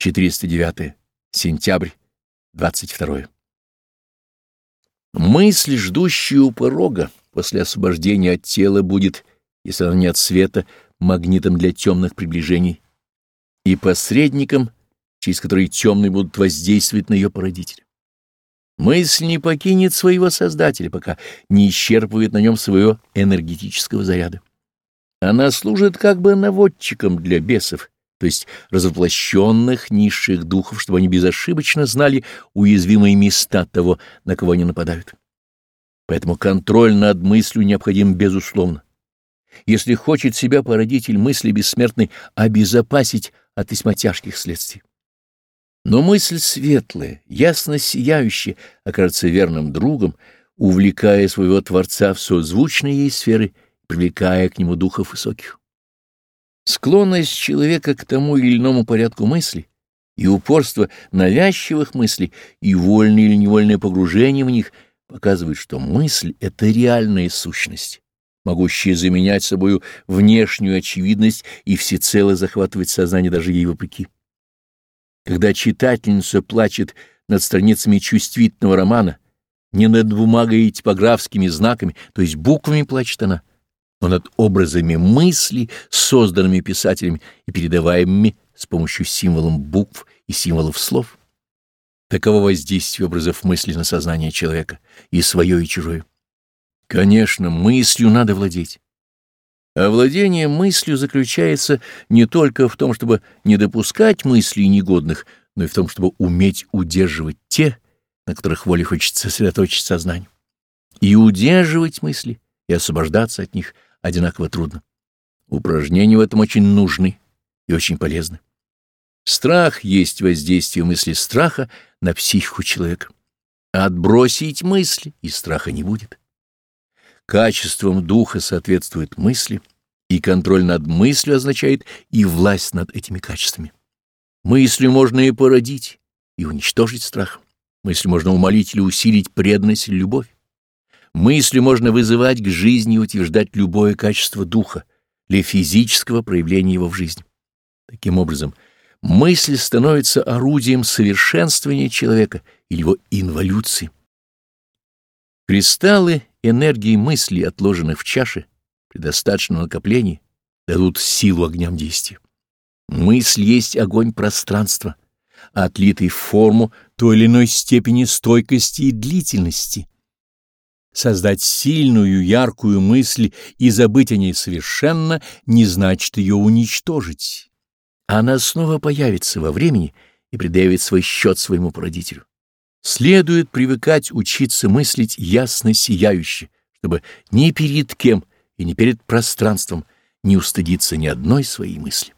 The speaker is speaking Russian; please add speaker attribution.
Speaker 1: 409. Сентябрь, 22. Мысль, ждущая у порога, после освобождения от тела будет, если она не от света, магнитом для темных приближений и посредником, через который темные будут воздействовать на ее породителя. Мысль не покинет своего Создателя, пока не исчерпывает на нем своего энергетического заряда. Она служит как бы наводчиком для бесов, то есть развоплощенных низших духов, чтобы они безошибочно знали уязвимые места того, на кого они нападают. Поэтому контроль над мыслью необходим безусловно. Если хочет себя породитель мысли бессмертной обезопасить от весьма тяжких следствий. Но мысль светлая, ясно сияющая, окажется верным другом, увлекая своего Творца в созвучные ей сферы, привлекая к нему духов высоких. Склонность человека к тому или иному порядку мысли и упорство навязчивых мыслей и вольное или невольное погружение в них показывают, что мысль — это реальная сущность, могущая заменять собою внешнюю очевидность и всецело захватывать сознание даже ей вопреки. Когда читательница плачет над страницами чувствительного романа, не над бумагой и типографскими знаками, то есть буквами плачет она, но над образами мысли, созданными писателями и передаваемыми с помощью символов букв и символов слов. Таково воздействие образов мысли на сознание человека, и свое, и чужое. Конечно, мыслью надо владеть. А владение мыслью заключается не только в том, чтобы не допускать мыслей негодных, но и в том, чтобы уметь удерживать те, на которых воле хочется сосредоточить сознание. И удерживать мысли, и освобождаться от них — одинаково трудно. Упражнения в этом очень нужны и очень полезны. Страх есть воздействие мысли страха на психику человека. Отбросить мысли, и страха не будет. Качеством духа соответствуют мысли, и контроль над мыслью означает и власть над этими качествами. Мыслью можно и породить, и уничтожить страх. Мыслью можно умолить или усилить преданность или любовь. Мыслью можно вызывать к жизни и утверждать любое качество духа для физического проявления его в жизни. Таким образом, мысль становится орудием совершенствования человека или его инволюции. Кристаллы энергии мысли, отложенных в чаше, при достаточном накоплении, дадут силу огням действия. Мысль есть огонь пространства, отлитый в форму той или иной степени стойкости и длительности Создать сильную, яркую мысль и забыть о ней совершенно не значит ее уничтожить. Она снова появится во времени и предъявит свой счет своему породителю. Следует привыкать учиться мыслить ясно сияюще, чтобы ни перед кем и ни перед пространством не устыдиться ни одной своей мысли.